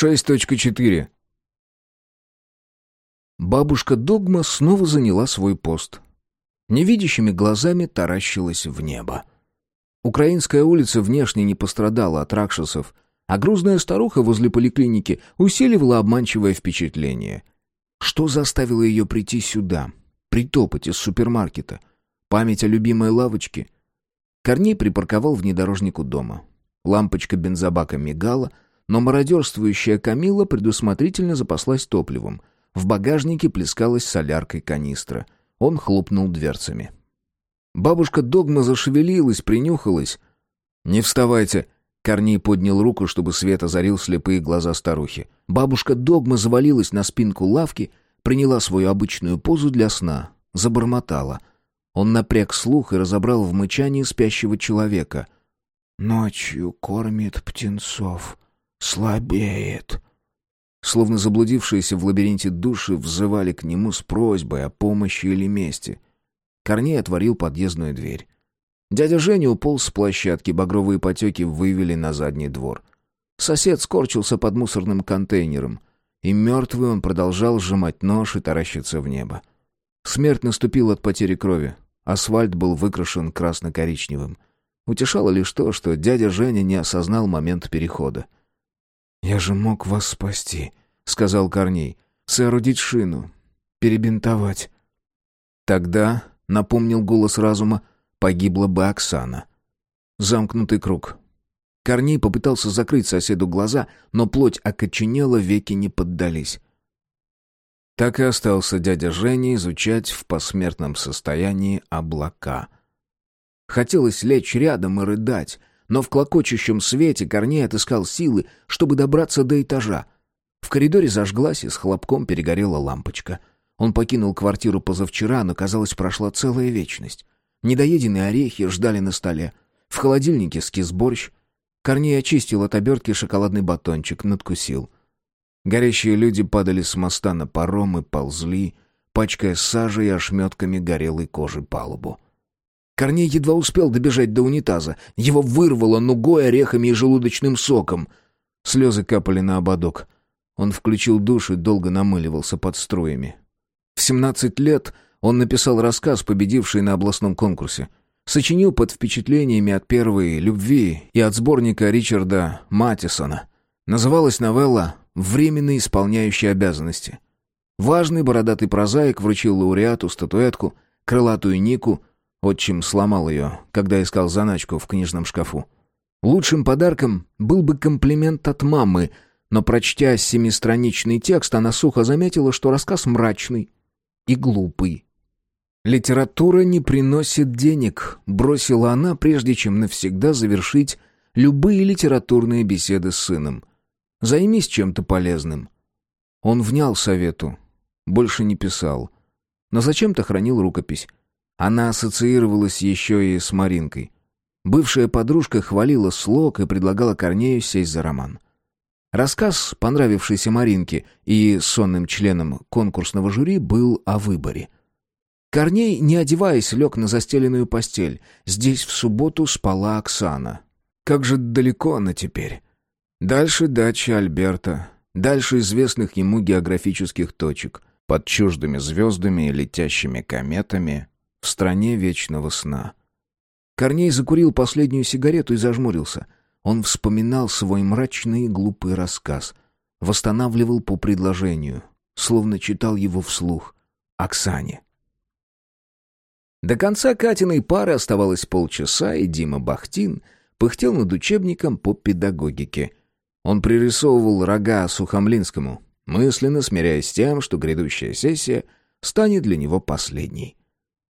6.4. Бабушка Догма снова заняла свой пост. Невидящими глазами таращилась в небо. Украинская улица внешне не пострадала от ракшасов, а грузная старуха возле поликлиники усиливала обманчивое впечатление. Что заставило ее прийти сюда, притопать из супермаркета? Память о любимой лавочке? Корней припарковал внедорожник у дома. Лампочка бензобака мигала — но мародерствующая Камила предусмотрительно запаслась топливом. В багажнике плескалась соляркой канистра. Он хлопнул дверцами. Бабушка Догма зашевелилась, принюхалась. «Не вставайте!» Корней поднял руку, чтобы свет озарил слепые глаза старухи. Бабушка Догма завалилась на спинку лавки, приняла свою обычную позу для сна, забормотала. Он напряг слух и разобрал в мычании спящего человека. «Ночью кормит птенцов», слабеет». Словно заблудившиеся в лабиринте души взывали к нему с просьбой о помощи или мести. Корней отворил подъездную дверь. Дядя Женя уполз с площадки, багровые потеки вывели на задний двор. Сосед скорчился под мусорным контейнером, и мертвый он продолжал сжимать нож и таращиться в небо. Смерть наступила от потери крови. Асфальт был выкрашен красно-коричневым. Утешало лишь то, что дядя Женя не осознал момент перехода. «Я же мог вас спасти», — сказал Корней. «Соорудить шину, перебинтовать». «Тогда», — напомнил голос разума, — «погибла бы Оксана». Замкнутый круг. Корней попытался закрыть соседу глаза, но плоть окоченела, веки не поддались. Так и остался дядя Женя изучать в посмертном состоянии облака. Хотелось лечь рядом и рыдать, но в клокочущем свете Корней отыскал силы, чтобы добраться до этажа. В коридоре зажглась и с хлопком перегорела лампочка. Он покинул квартиру позавчера, но, казалось, прошла целая вечность. Недоеденные орехи ждали на столе. В холодильнике скис борщ. Корней очистил от обертки шоколадный батончик, надкусил. Горящие люди падали с моста на паром и ползли, пачкая сажей и ошметками горелой кожи палубу. Корней едва успел добежать до унитаза. Его вырвало нугой, орехами и желудочным соком. Слезы капали на ободок. Он включил душ и долго намыливался под струями. В 17 лет он написал рассказ, победивший на областном конкурсе. Сочинил под впечатлениями от первой любви и от сборника Ричарда Матисона. Называлась новелла «Временно исполняющий обязанности». Важный бородатый прозаик вручил лауреату статуэтку, крылатую Нику, Отчим сломал ее, когда искал заначку в книжном шкафу. Лучшим подарком был бы комплимент от мамы, но, прочтя семистраничный текст, она сухо заметила, что рассказ мрачный и глупый. «Литература не приносит денег», — бросила она, прежде чем навсегда завершить любые литературные беседы с сыном. «Займись чем-то полезным». Он внял совету, больше не писал, но зачем-то хранил рукопись. Она ассоциировалась еще и с Маринкой. Бывшая подружка хвалила слог и предлагала Корнею сесть за роман. Рассказ, понравившийся Маринке и сонным членам конкурсного жюри, был о выборе. Корней, не одеваясь, лег на застеленную постель. Здесь в субботу спала Оксана. Как же далеко она теперь? Дальше дача Альберта, дальше известных ему географических точек, под чуждыми звездами и летящими кометами, в стране вечного сна. Корней закурил последнюю сигарету и зажмурился. Он вспоминал свой мрачный и глупый рассказ, восстанавливал по предложению, словно читал его вслух Оксане. До конца Катиной пары оставалось полчаса, и Дима Бахтин пыхтел над учебником по педагогике. Он пририсовывал рога Сухомлинскому, мысленно смиряясь с тем, что грядущая сессия станет для него последней.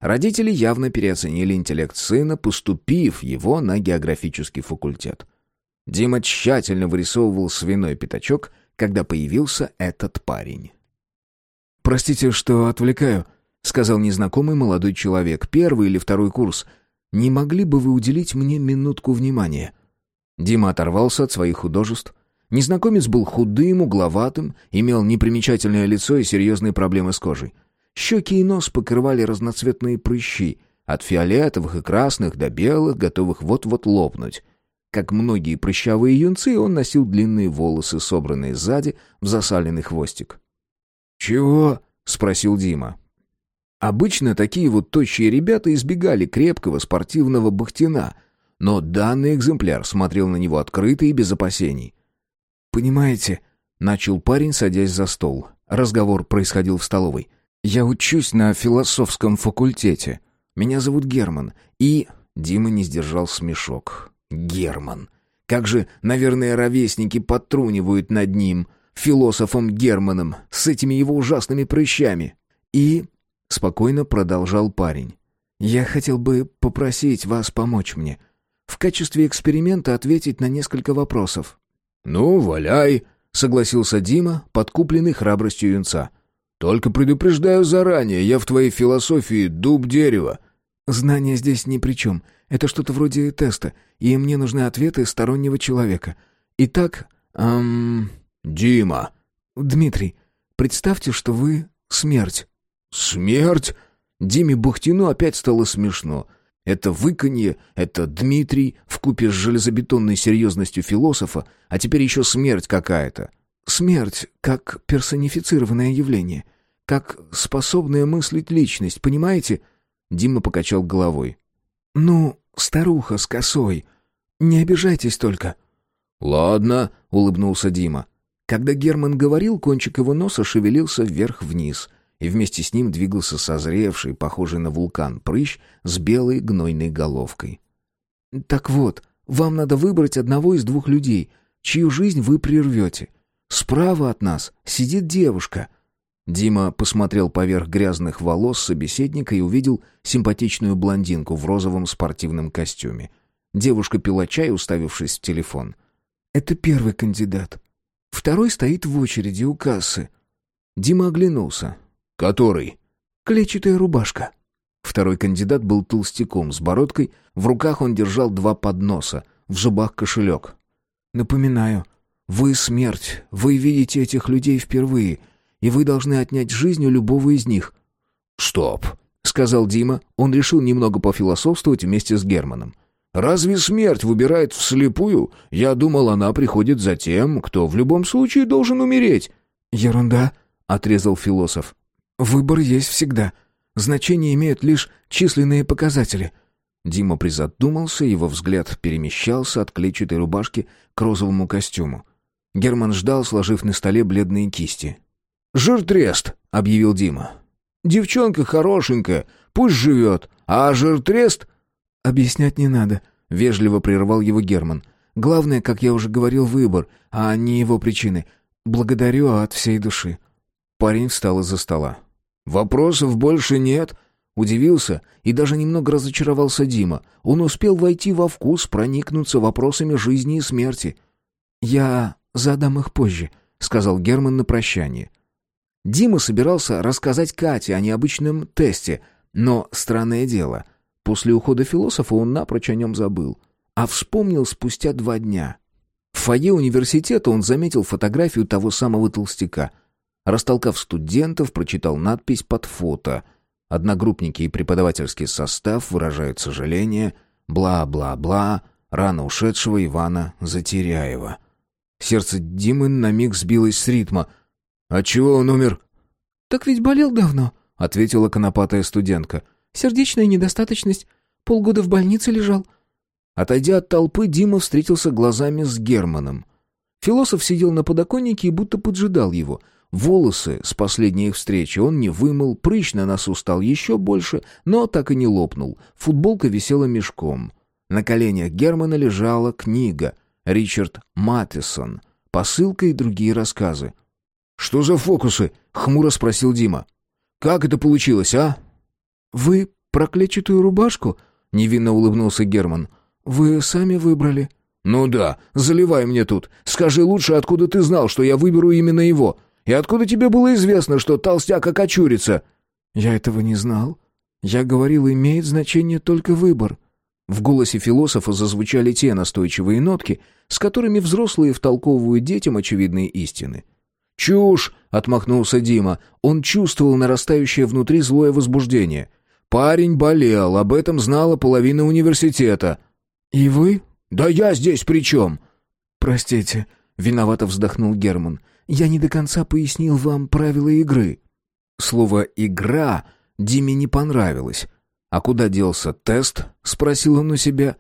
Родители явно переоценили интеллект сына, поступив его на географический факультет. Дима тщательно вырисовывал свиной пятачок, когда появился этот парень. «Простите, что отвлекаю», — сказал незнакомый молодой человек, первый или второй курс. «Не могли бы вы уделить мне минутку внимания?» Дима оторвался от своих художеств. Незнакомец был худым, угловатым, имел непримечательное лицо и серьезные проблемы с кожей. Щеки и нос покрывали разноцветные прыщи, от фиолетовых и красных до белых, готовых вот-вот лопнуть. Как многие прыщавые юнцы, он носил длинные волосы, собранные сзади в засаленный хвостик. «Чего?» — спросил Дима. Обычно такие вот тощие ребята избегали крепкого спортивного бахтина, но данный экземпляр смотрел на него открыто и без опасений. «Понимаете», — начал парень, садясь за стол. Разговор происходил в столовой. «Я учусь на философском факультете. Меня зовут Герман, и...» Дима не сдержал смешок. «Герман. Как же, наверное, ровесники подтрунивают над ним, философом Германом, с этими его ужасными прыщами. И — спокойно продолжал парень. «Я хотел бы попросить вас помочь мне. В качестве эксперимента ответить на несколько вопросов». «Ну, валяй», — согласился Дима, подкупленный храбростью юнца. «Только предупреждаю заранее, я в твоей философии дуб дерева». «Знания здесь ни при чем. Это что-то вроде теста, и мне нужны ответы стороннего человека. Итак, эм...» «Дима». «Дмитрий, представьте, что вы смерть». «Смерть?» Диме Бухтину опять стало смешно. Это выканье, это Дмитрий, вкупе с железобетонной серьезностью философа, а теперь еще смерть какая-то. Смерть как персонифицированное явление, как способная мыслить личность, понимаете? Дима покачал головой. «Ну, старуха с косой. Не обижайтесь только». «Ладно», — улыбнулся Дима. Когда Герман говорил, кончик его носа шевелился вверх-вниз — и вместе с ним двигался созревший, похожий на вулкан, прыщ с белой гнойной головкой. «Так вот, вам надо выбрать одного из двух людей, чью жизнь вы прервете. Справа от нас сидит девушка». Дима посмотрел поверх грязных волос собеседника и увидел симпатичную блондинку в розовом спортивном костюме. Девушка пила чай, уставившись в телефон. «Это первый кандидат. Второй стоит в очереди у кассы». Дима оглянулся. «Который?» «Клетчатая рубашка». Второй кандидат был толстяком с бородкой, в руках он держал два подноса, в зубах кошелек. «Напоминаю, вы смерть, вы видите этих людей впервые, и вы должны отнять жизнь у любого из них». «Стоп», — сказал Дима, он решил немного пофилософствовать вместе с Германом. «Разве смерть выбирает вслепую? Я думал, она приходит за тем, кто в любом случае должен умереть». «Ерунда», — отрезал философ. Выбор есть всегда. Значение имеют лишь численные показатели. Дима призадумался, его взгляд перемещался от клетчатой рубашки к розовому костюму. Герман ждал, сложив на столе бледные кисти. «Жиртрест», — объявил Дима. «Девчонка хорошенькая, пусть живет, а жиртрест...» «Объяснять не надо», — вежливо прервал его Герман. «Главное, как я уже говорил, выбор, а не его причины. Благодарю от всей души». Парень встал из-за стола. «Вопросов больше нет?» Удивился и даже немного разочаровался Дима. Он успел войти во вкус, проникнуться вопросами жизни и смерти. «Я задам их позже», — сказал Герман на прощание. Дима собирался рассказать Кате о необычном тесте, но, странное дело, после ухода философа он напрочь о нем забыл, а вспомнил спустя два дня. В фойе университета он заметил фотографию того самого толстяка — Растолкав студентов, прочитал надпись под фото. Одногруппники и преподавательский состав выражают сожаление, бла-бла-бла, рано ушедшего Ивана Затеряева. Сердце Димы на миг сбилось с ритма. «А чего он умер?» «Так ведь болел давно», — ответила конопатая студентка. «Сердечная недостаточность. Полгода в больнице лежал». Отойдя от толпы, Дима встретился глазами с Германом. Философ сидел на подоконнике и будто поджидал его — Волосы с последней их встречи он не вымыл, прыщ на носу стал еще больше, но так и не лопнул. Футболка висела мешком. На коленях Германа лежала книга «Ричард Маттисон», посылка и другие рассказы. «Что за фокусы?» — хмуро спросил Дима. «Как это получилось, а?» «Вы про клетчатую рубашку?» — невинно улыбнулся Герман. «Вы сами выбрали». «Ну да, заливай мне тут. Скажи лучше, откуда ты знал, что я выберу именно его?» И откуда тебе было известно, что толстяк окочурится?» «Я этого не знал. Я говорил, имеет значение только выбор». В голосе философа зазвучали те настойчивые нотки, с которыми взрослые втолковывают детям очевидные истины. «Чушь!» — отмахнулся Дима. Он чувствовал нарастающее внутри злое возбуждение. «Парень болел, об этом знала половина университета». «И вы «Да я здесь при чем?» «Простите», — виновато вздохнул Герман. «Я не до конца пояснил вам правила игры». Слово «игра» Диме не понравилось. «А куда делся тест?» — спросил он у себя.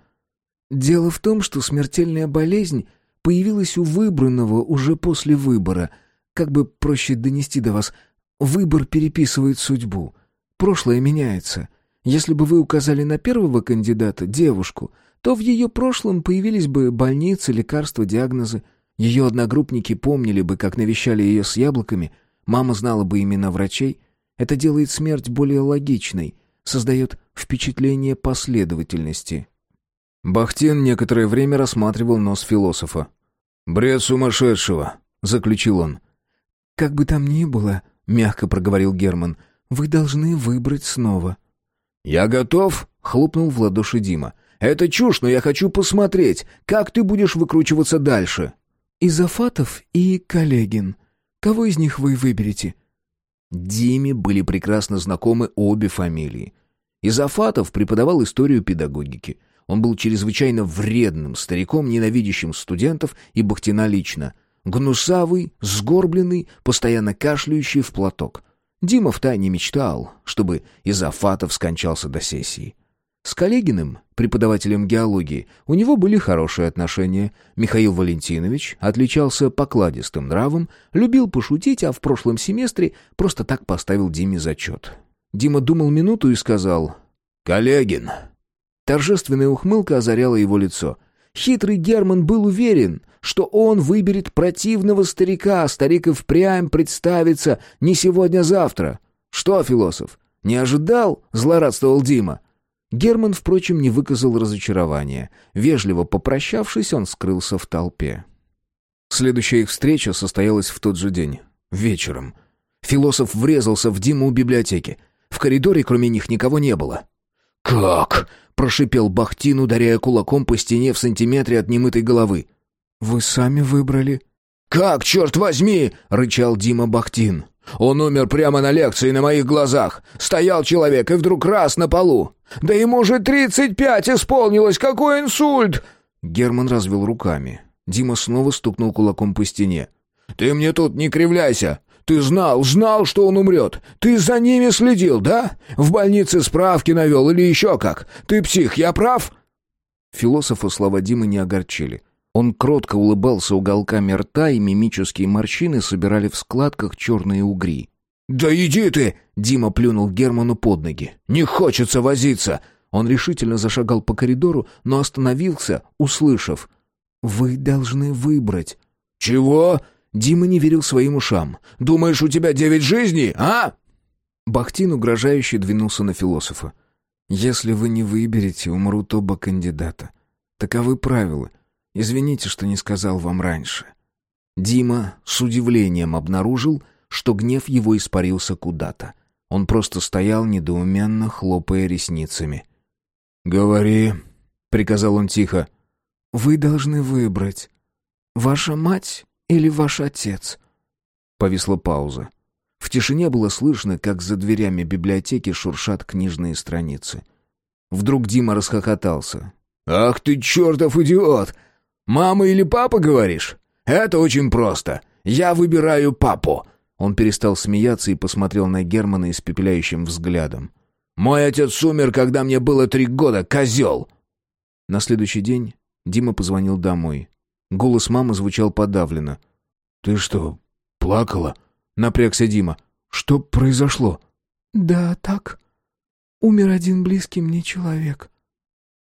«Дело в том, что смертельная болезнь появилась у выбранного уже после выбора. Как бы проще донести до вас, выбор переписывает судьбу. Прошлое меняется. Если бы вы указали на первого кандидата, девушку, то в ее прошлом появились бы больницы, лекарства, диагнозы. Ее одногруппники помнили бы, как навещали ее с яблоками, мама знала бы имена врачей. Это делает смерть более логичной, создает впечатление последовательности. Бахтин некоторое время рассматривал нос философа. «Бред сумасшедшего», — заключил он. «Как бы там ни было», — мягко проговорил Герман, — «вы должны выбрать снова». «Я готов», — хлопнул в ладоши Дима. «Это чушь, но я хочу посмотреть, как ты будешь выкручиваться дальше». «Изофатов и Коллегин. Кого из них вы выберете?» Диме были прекрасно знакомы обе фамилии. Изофатов преподавал историю педагогики. Он был чрезвычайно вредным стариком, ненавидящим студентов и Бахтина лично. Гнусавый, сгорбленный, постоянно кашляющий в платок. Дима втайне мечтал, чтобы Изофатов скончался до сессии. С Коллегиным, преподавателем геологии, у него были хорошие отношения. Михаил Валентинович отличался покладистым нравом, любил пошутить, а в прошлом семестре просто так поставил Диме зачет. Дима думал минуту и сказал «Коллегин». Торжественная ухмылка озаряла его лицо. Хитрый Герман был уверен, что он выберет противного старика, а старик и впрямь представится не сегодня-завтра. «Что, философ, не ожидал?» — злорадствовал Дима. Герман, впрочем, не выказал разочарования. Вежливо попрощавшись, он скрылся в толпе. Следующая их встреча состоялась в тот же день, вечером. Философ врезался в Диму у библиотеки. В коридоре кроме них никого не было. «Как?» — прошипел Бахтин, ударяя кулаком по стене в сантиметре от немытой головы. «Вы сами выбрали?» «Как, черт возьми!» — рычал Дима Бахтин. «Он умер прямо на лекции на моих глазах. Стоял человек и вдруг раз на полу. Да ему же тридцать пять исполнилось! Какой инсульт!» Герман развел руками. Дима снова стукнул кулаком по стене. «Ты мне тут не кривляйся! Ты знал, знал, что он умрет. Ты за ними следил, да? В больнице справки навел или еще как? Ты псих, я прав?» Философа слова Димы не огорчили. Он кротко улыбался уголками рта, и мимические морщины собирали в складках черные угри. «Да иди ты!» — Дима плюнул Герману под ноги. «Не хочется возиться!» Он решительно зашагал по коридору, но остановился, услышав. «Вы должны выбрать». «Чего?» Дима не верил своим ушам. «Думаешь, у тебя девять жизней, а?» Бахтин угрожающе двинулся на философа. «Если вы не выберете, умрут оба кандидата. Таковы правила. Извините, что не сказал вам раньше». Дима с удивлением обнаружил, что гнев его испарился куда-то. Он просто стоял, недоуменно хлопая ресницами. «Говори», — приказал он тихо. «Вы должны выбрать. Ваша мать или ваш отец?» Повисла пауза. В тишине было слышно, как за дверями библиотеки шуршат книжные страницы. Вдруг Дима расхохотался. «Ах ты чертов идиот! Мама или папа, говоришь? Это очень просто. Я выбираю папу!» Он перестал смеяться и посмотрел на Германа испепеляющим взглядом. «Мой отец умер, когда мне было три года, козел!» На следующий день Дима позвонил домой. Голос мамы звучал подавленно. «Ты что, плакала?» — напрягся Дима. «Что произошло?» «Да, так. Умер один близкий мне человек».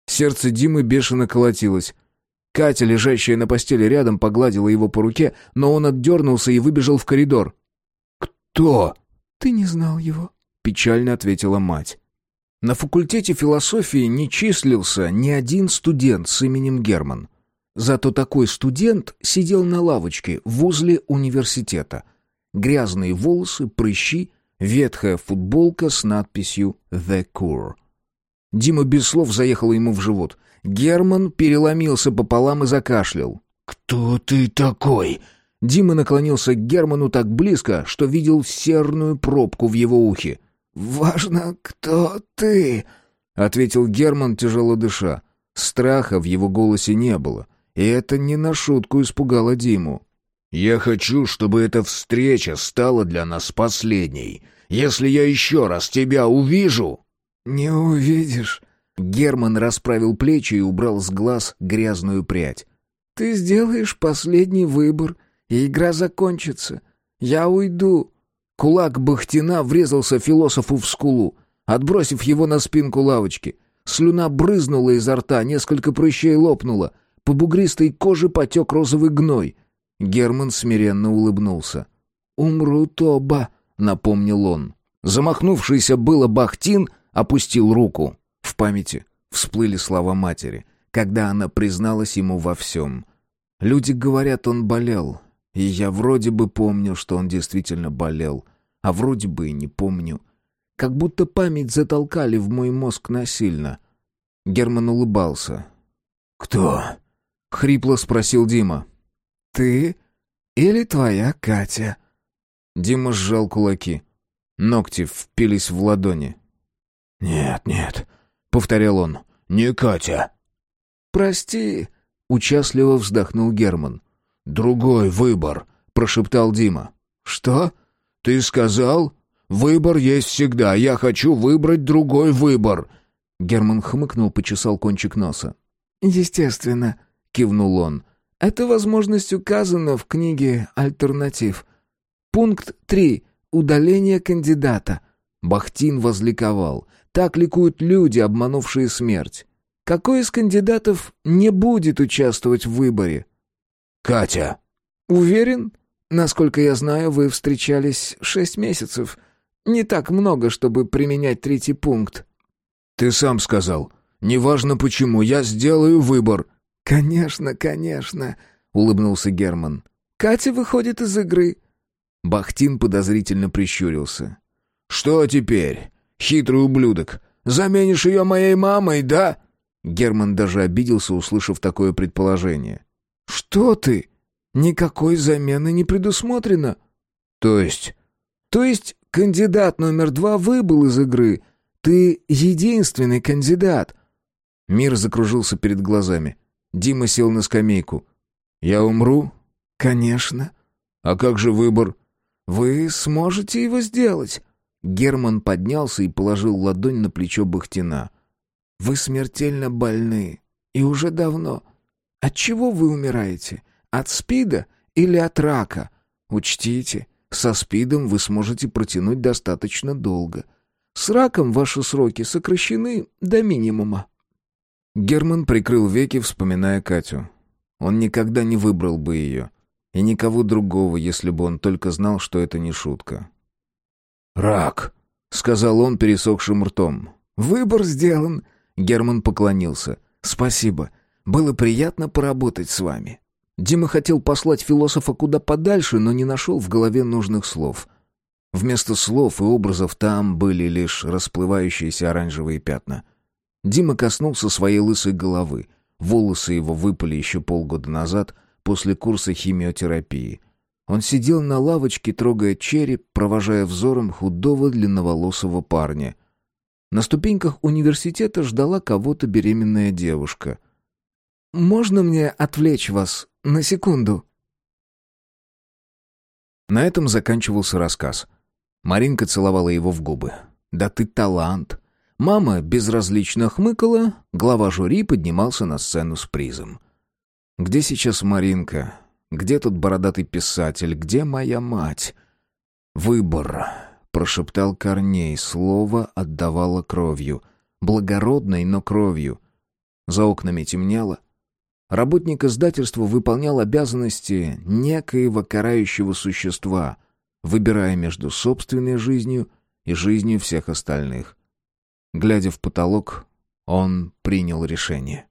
Сердце Димы бешено колотилось. Катя, лежащая на постели рядом, погладила его по руке, но он отдернулся и выбежал в коридор. «Кто?» «Ты не знал его», — печально ответила мать. На факультете философии не числился ни один студент с именем Герман. Зато такой студент сидел на лавочке возле университета. Грязные волосы, прыщи, ветхая футболка с надписью «The Cure». Дима без слов заехал ему в живот. Герман переломился пополам и закашлял. «Кто ты такой?» Дима наклонился к Герману так близко, что видел серную пробку в его ухе. «Важно, кто ты», — ответил Герман, тяжело дыша. Страха в его голосе не было, и это не на шутку испугало Диму. «Я хочу, чтобы эта встреча стала для нас последней. Если я еще раз тебя увижу...» «Не увидишь». Герман расправил плечи и убрал с глаз грязную прядь. «Ты сделаешь последний выбор, и игра закончится. Я уйду». Кулак Бахтина врезался философу в скулу, отбросив его на спинку лавочки. Слюна брызнула изо рта, несколько прыщей лопнуло. По бугристой коже потек розовый гной. Герман смиренно улыбнулся. «Умрут оба», — напомнил он. Замахнувшийся было Бахтин опустил руку. В памяти всплыли слова матери, когда она призналась ему во всем. Люди говорят, он болел, и я вроде бы помню, что он действительно болел, а вроде бы и не помню. Как будто память затолкали в мой мозг насильно. Герман улыбался. «Кто?» — хрипло спросил Дима. «Ты или твоя Катя?» Дима сжал кулаки. Ногти впились в ладони. «Нет, нет», — повторял он, — «не Катя». «Прости», — участливо вздохнул Герман. «Другой выбор», — прошептал Дима. «Что?» «Ты сказал? Выбор есть всегда. Я хочу выбрать другой выбор». Герман хмыкнул, почесал кончик носа. «Естественно», — кивнул он. «Эта возможность указана в книге «Альтернатив». Пункт 3. Удаление кандидата». Бахтин возликовал. Так ликуют люди, обманувшие смерть. Какой из кандидатов не будет участвовать в выборе? «Катя». «Уверен? Насколько я знаю, вы встречались шесть месяцев. Не так много, чтобы применять третий пункт». «Ты сам сказал. Неважно почему, я сделаю выбор». «Конечно, конечно», — улыбнулся Герман. «Катя выходит из игры». Бахтин подозрительно прищурился. «Что теперь, хитрый ублюдок? Заменишь ее моей мамой, да?» Герман даже обиделся, услышав такое предположение. «Что ты? Никакой замены не предусмотрено». «То есть?» «То есть кандидат номер два выбыл из игры. Ты единственный кандидат». Мир закружился перед глазами. Дима сел на скамейку. «Я умру?» «Конечно». «А как же выбор?» «Вы сможете его сделать». Герман поднялся и положил ладонь на плечо Бахтина. «Вы смертельно больны. И уже давно. От чего вы умираете? От СПИДа или от рака? Учтите, со СПИДом вы сможете протянуть достаточно долго. С раком ваши сроки сокращены до минимума». Герман прикрыл веки, вспоминая Катю. Он никогда не выбрал бы ее. И никого другого, если бы он только знал, что это не шутка. «Рак», — сказал он пересохшим ртом. «Выбор сделан», — Герман поклонился. «Спасибо. Было приятно поработать с вами». Дима хотел послать философа куда подальше, но не нашел в голове нужных слов. Вместо слов и образов там были лишь расплывающиеся оранжевые пятна. Дима коснулся своей лысой головы. Волосы его выпали еще полгода назад, после курса химиотерапии. Он сидел на лавочке, трогая череп, провожая взором худого длинноволосого парня. На ступеньках университета ждала кого-то беременная девушка. «Можно мне отвлечь вас на секунду?» На этом заканчивался рассказ. Маринка целовала его в губы. «Да ты талант!» Мама безразлично хмыкала, глава жюри поднимался на сцену с призом. «Где сейчас Маринка? Где тот бородатый писатель? Где моя мать?» «Выбор», — прошептал Корней, слово отдавало кровью. Благородной, но кровью. За окнами темнело. Работник издательства выполнял обязанности некоего карающего существа, выбирая между собственной жизнью и жизнью всех остальных. Глядя в потолок, он принял решение.